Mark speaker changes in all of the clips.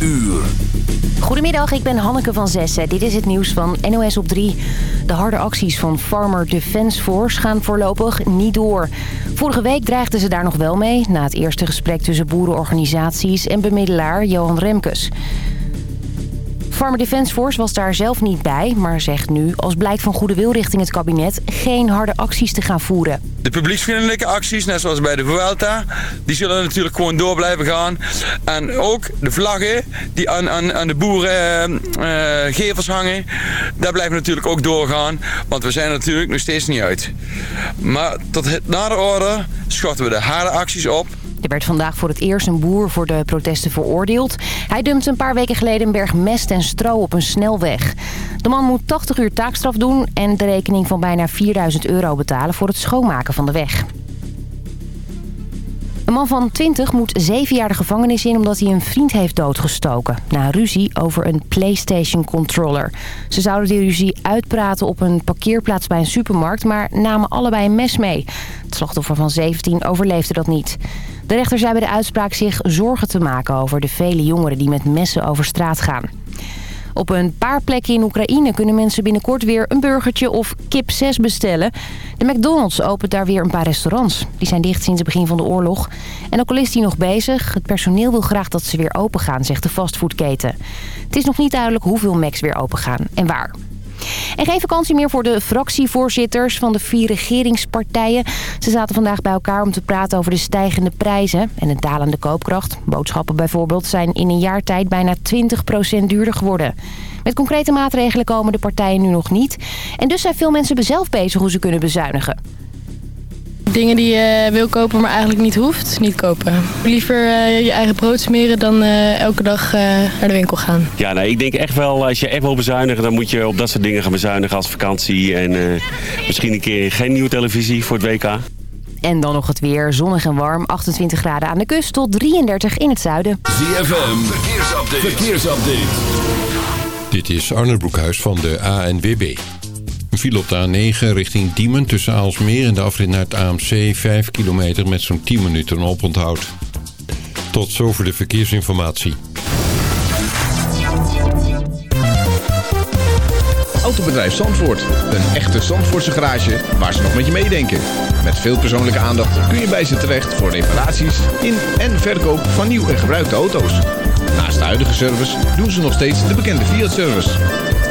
Speaker 1: uur.
Speaker 2: Goedemiddag, ik ben Hanneke van Zessen. Dit is het nieuws van NOS op 3. De harde acties van Farmer Defence Force gaan voorlopig niet door. Vorige week dreigden ze daar nog wel mee... na het eerste gesprek tussen boerenorganisaties en bemiddelaar Johan Remkes. Farmer Defence Force was daar zelf niet bij, maar zegt nu als blijk van goede wil richting het kabinet geen harde acties te gaan voeren.
Speaker 3: De publieksvriendelijke acties, net zoals bij de Vuelta, die zullen natuurlijk gewoon door blijven gaan. En ook de vlaggen die aan, aan, aan de boerengevels uh, hangen, daar blijven natuurlijk ook doorgaan. Want we zijn er natuurlijk nog steeds niet uit. Maar tot na de orde schotten we de harde acties op.
Speaker 2: Er werd vandaag voor het eerst een boer voor de protesten veroordeeld. Hij dumpte een paar weken geleden een berg mest en stro op een snelweg. De man moet 80 uur taakstraf doen en de rekening van bijna 4000 euro betalen voor het schoonmaken van de weg. Een man van 20 moet zeven jaar de gevangenis in omdat hij een vriend heeft doodgestoken. Na ruzie over een Playstation controller. Ze zouden die ruzie uitpraten op een parkeerplaats bij een supermarkt, maar namen allebei een mes mee. Het slachtoffer van 17 overleefde dat niet. De rechter zei bij de uitspraak zich zorgen te maken over de vele jongeren die met messen over straat gaan. Op een paar plekken in Oekraïne kunnen mensen binnenkort weer een burgertje of kip 6 bestellen. De McDonald's opent daar weer een paar restaurants. Die zijn dicht sinds het begin van de oorlog. En ook al is die nog bezig, het personeel wil graag dat ze weer open gaan, zegt de fastfoodketen. Het is nog niet duidelijk hoeveel Macs weer open gaan en waar. En geen vakantie meer voor de fractievoorzitters van de vier regeringspartijen. Ze zaten vandaag bij elkaar om te praten over de stijgende prijzen en de dalende koopkracht. Boodschappen bijvoorbeeld zijn in een jaar tijd bijna 20% duurder geworden. Met concrete maatregelen komen de partijen nu nog niet. En dus zijn veel mensen zelf bezig hoe ze kunnen bezuinigen.
Speaker 4: Dingen die je wil kopen, maar eigenlijk niet hoeft, niet kopen. Liever uh, je eigen brood smeren dan uh, elke dag uh, naar de winkel gaan.
Speaker 5: Ja, nee, ik denk echt wel, als je echt wil bezuinigen, dan moet je op dat soort dingen gaan bezuinigen als vakantie. En misschien een keer geen nieuwe televisie voor het WK.
Speaker 2: En dan nog het weer. Zonnig en warm. 28 graden aan de kust tot 33 in het zuiden.
Speaker 1: ZFM, verkeersupdate. verkeersupdate.
Speaker 6: Dit is Arne Broekhuis van de ANWB. Een file op de A9 richting Diemen tussen Aalsmeer en de afrit naar het AMC 5 kilometer met zo'n 10 minuten oponthoud. Tot zover de verkeersinformatie.
Speaker 7: Autobedrijf Zandvoort. Een echte Zandvoortse garage waar ze nog met je meedenken. Met veel persoonlijke aandacht kun je bij ze terecht voor reparaties in en verkoop van nieuw en gebruikte auto's. Naast de huidige service doen ze nog steeds de bekende Fiat-service.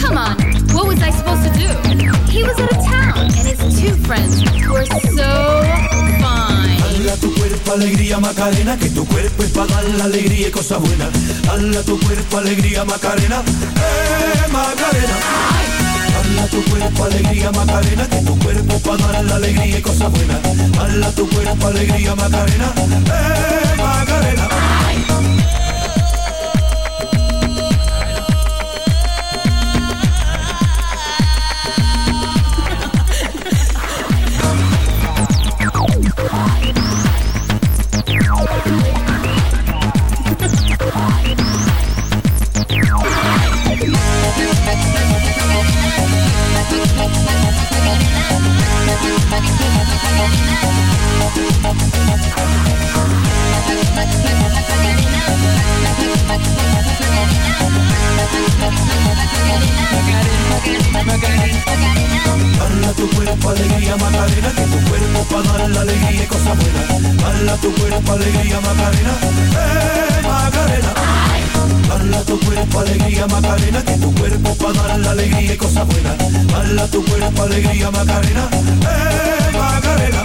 Speaker 8: come on, what was I supposed to do? He was out of town, and his two friends were so fine.
Speaker 9: Tu cuerpo alegría Macarena, que tu cuerpo es para dar la alegría y cosas buenas. Tu cuerpo alegría Macarena, eh Macarena. Tu cuerpo alegría Macarena, que tu cuerpo para dar la alegría y cosas buenas. Tu cuerpo alegría Macarena, eh Macarena. Bala tu cuerpo, alegría, Macarena, que tu cuerpo para dar la alegría y cosas buenas. Bala tu cuerpo, alegría, Macarena, eh, Macarena. Bala tu cuerpo, alegría, Macarena, que tu cuerpo para dar la alegría y cosas buenas. Bala tu cuerpo, alegría, Macarena, eh, Macarena.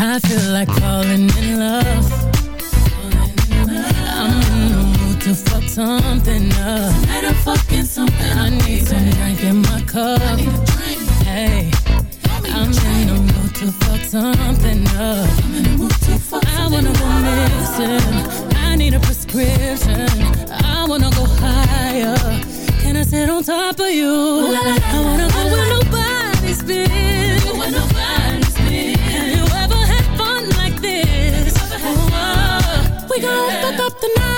Speaker 10: I feel like falling in love. I'm in the mood to fuck something up. Tonight I'm fucking something I need some drink in my cup. Hey, I'm in the mood to fuck something up. I wanna go missing. I need a prescription. I wanna go higher. Can I sit on top of you? I wanna go where nobody's been. We gon' fuck up the night.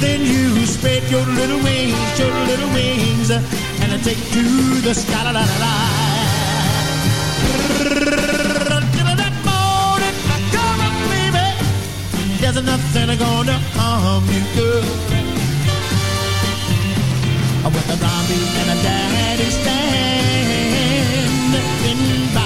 Speaker 11: Then you spread your little wings, your little wings, and I take to the sky. La, la, la, la. Till that morning, come on, baby. There's nothing gonna harm you, girl. With a mommy and a daddy standing by.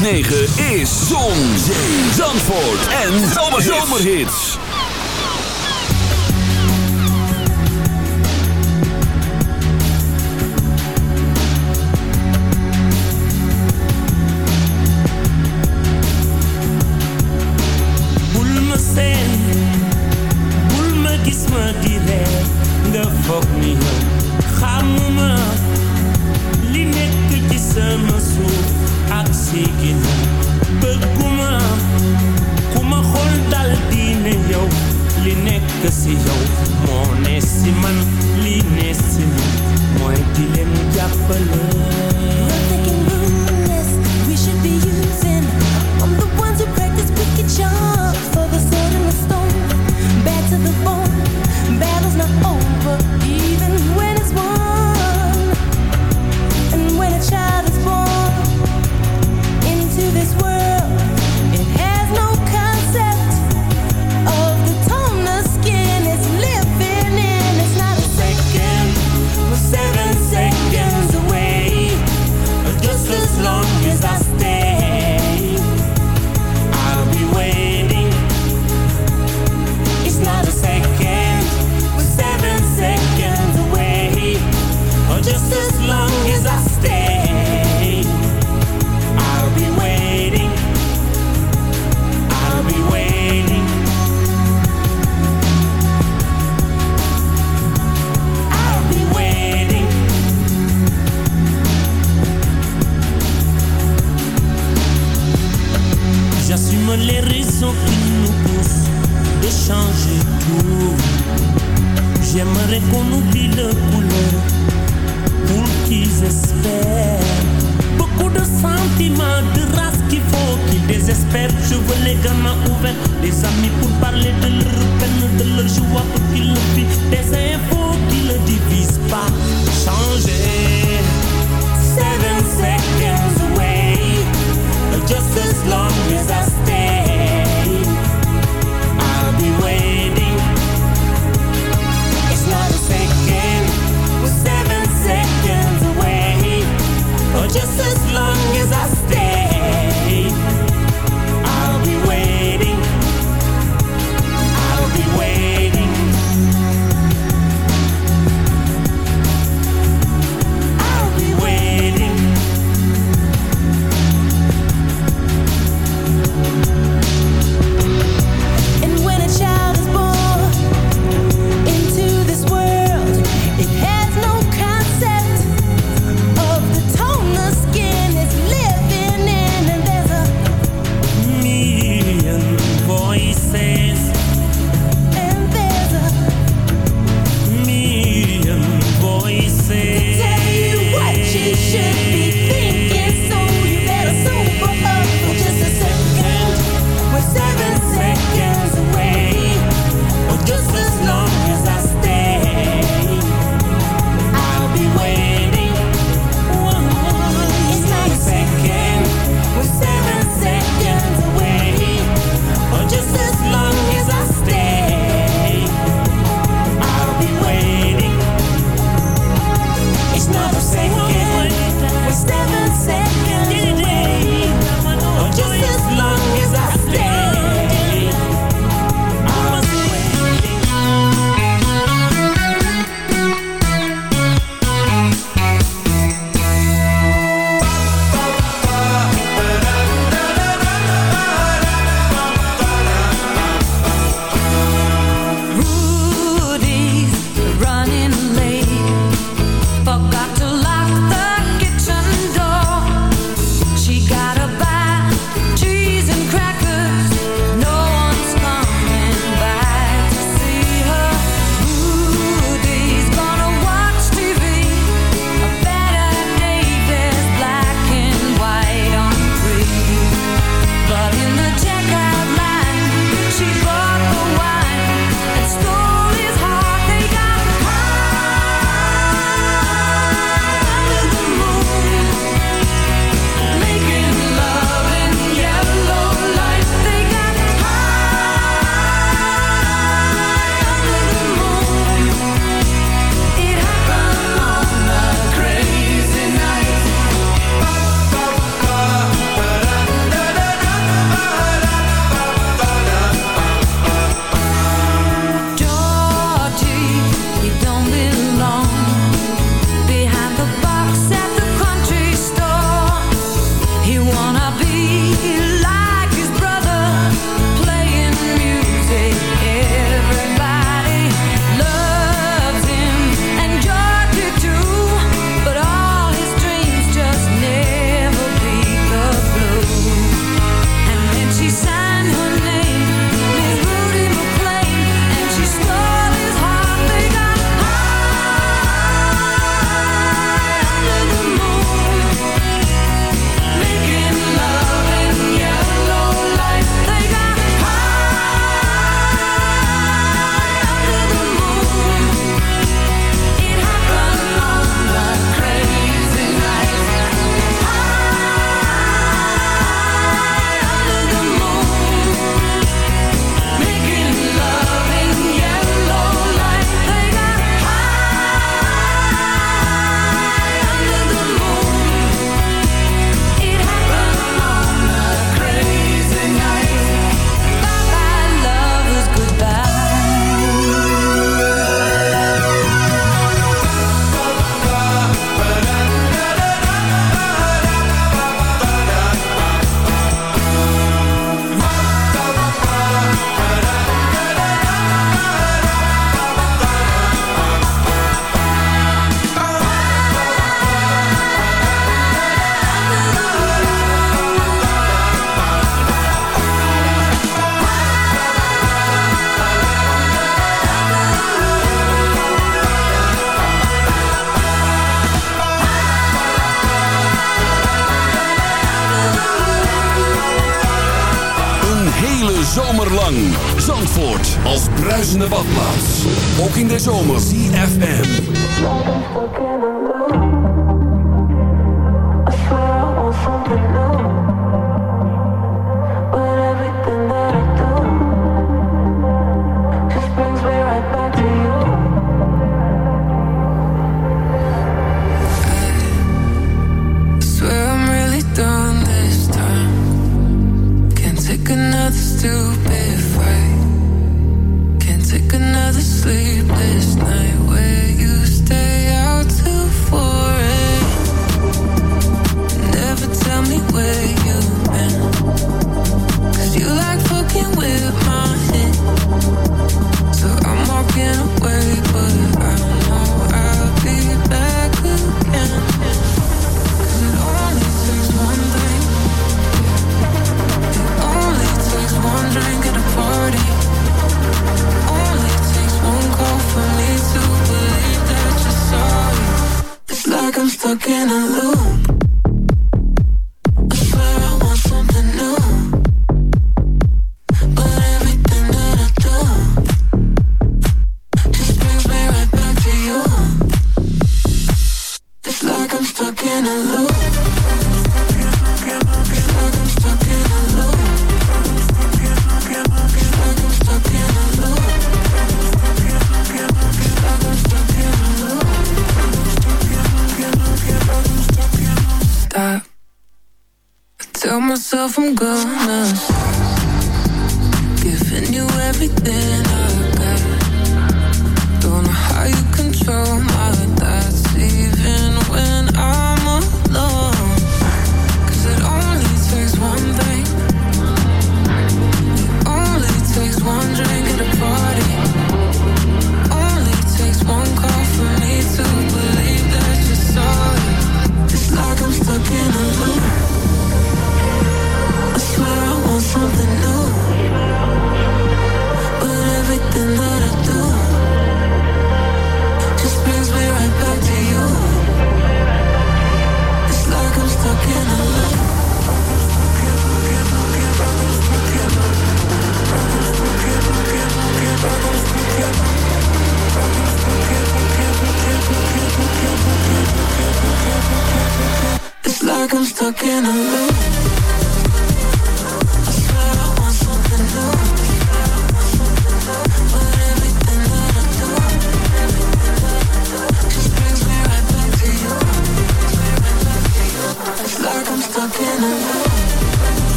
Speaker 1: 106.9 badplaats. Ook in de zomer. CFM.
Speaker 12: Myself I'm gonna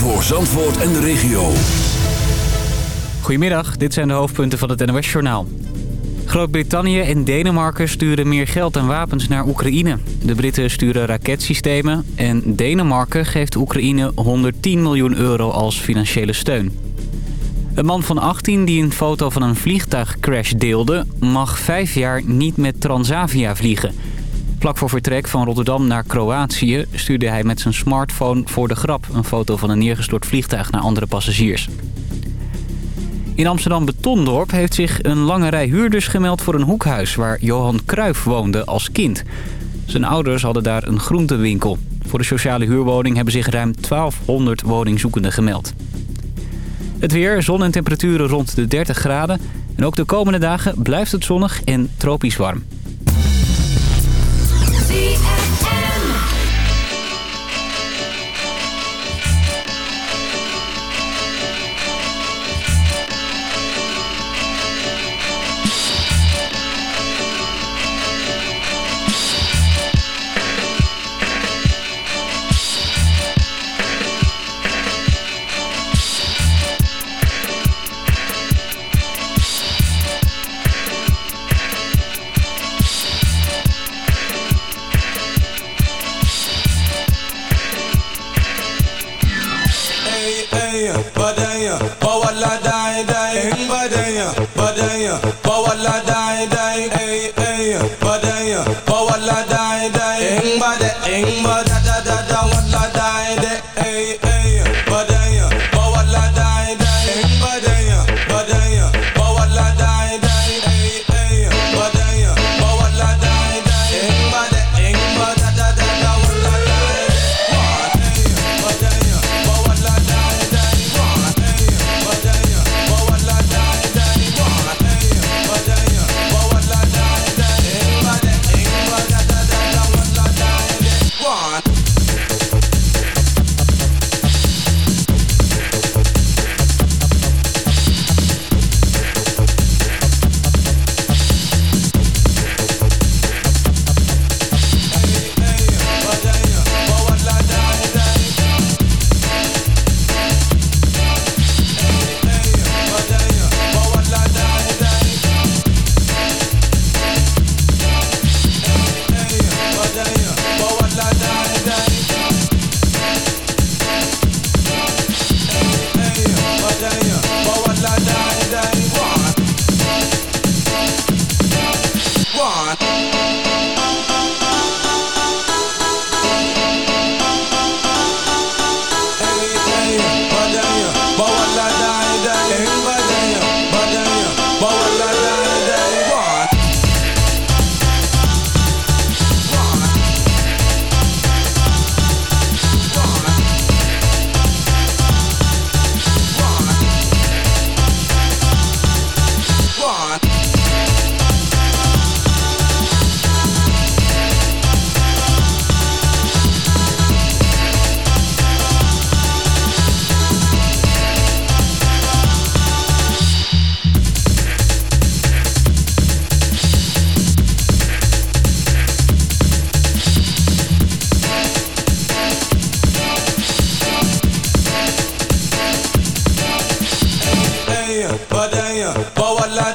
Speaker 1: Voor Zandvoort en de regio.
Speaker 13: Goedemiddag, dit zijn de hoofdpunten van het NOS-journaal. Groot-Brittannië en Denemarken sturen meer geld en wapens naar Oekraïne. De Britten sturen raketsystemen en Denemarken geeft Oekraïne 110 miljoen euro als financiële steun. Een man van 18 die een foto van een vliegtuigcrash deelde... mag vijf jaar niet met Transavia vliegen. Vlak voor vertrek van Rotterdam naar Kroatië stuurde hij met zijn smartphone voor de grap... een foto van een neergestort vliegtuig naar andere passagiers. In Amsterdam Betondorp heeft zich een lange rij huurders gemeld voor een hoekhuis... waar Johan Cruijff woonde als kind. Zijn ouders hadden daar een groentewinkel. Voor de sociale huurwoning hebben zich ruim 1200 woningzoekenden gemeld. Het weer, zon en temperaturen rond de 30 graden. En ook de komende dagen blijft het zonnig en tropisch warm.
Speaker 14: badaya bawala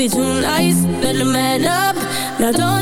Speaker 15: be too nice, better man up. Now don't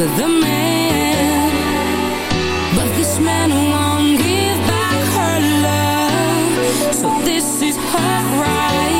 Speaker 16: with a man. But this man won't give back her love. So this is her right.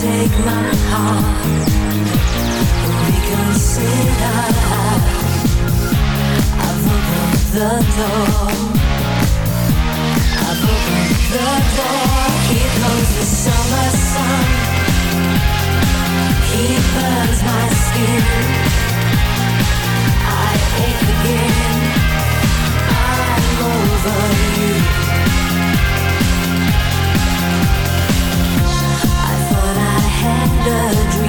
Speaker 17: take my
Speaker 16: heart. Reconsider I've opened the door. I've opened the door. The summer sun. He burns my skin. I ache again. I'm over you.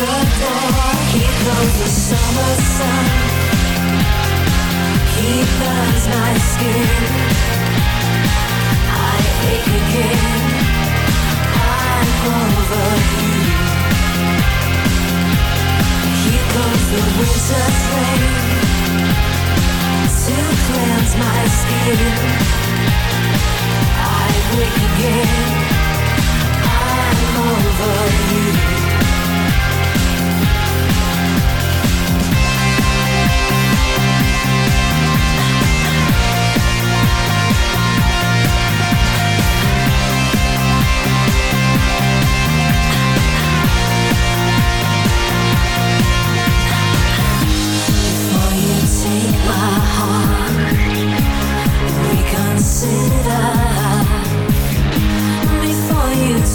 Speaker 16: the the summer sun. He burns my skin. I ache again. I'm over you. The to cleanse my skin. I wake again. I'm over you.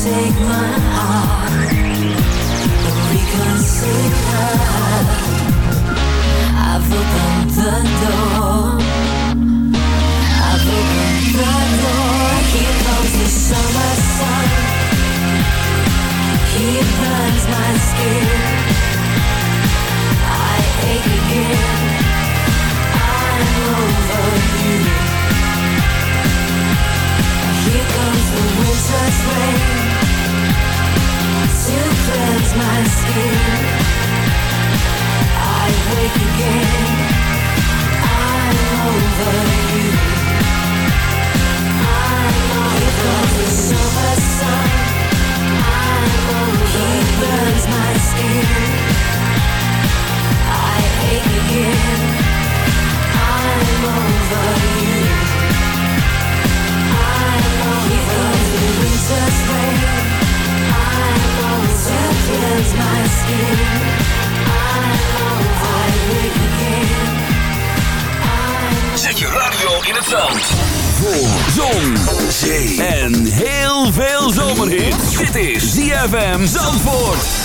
Speaker 16: take my heart.
Speaker 18: ZFM Zandvoort.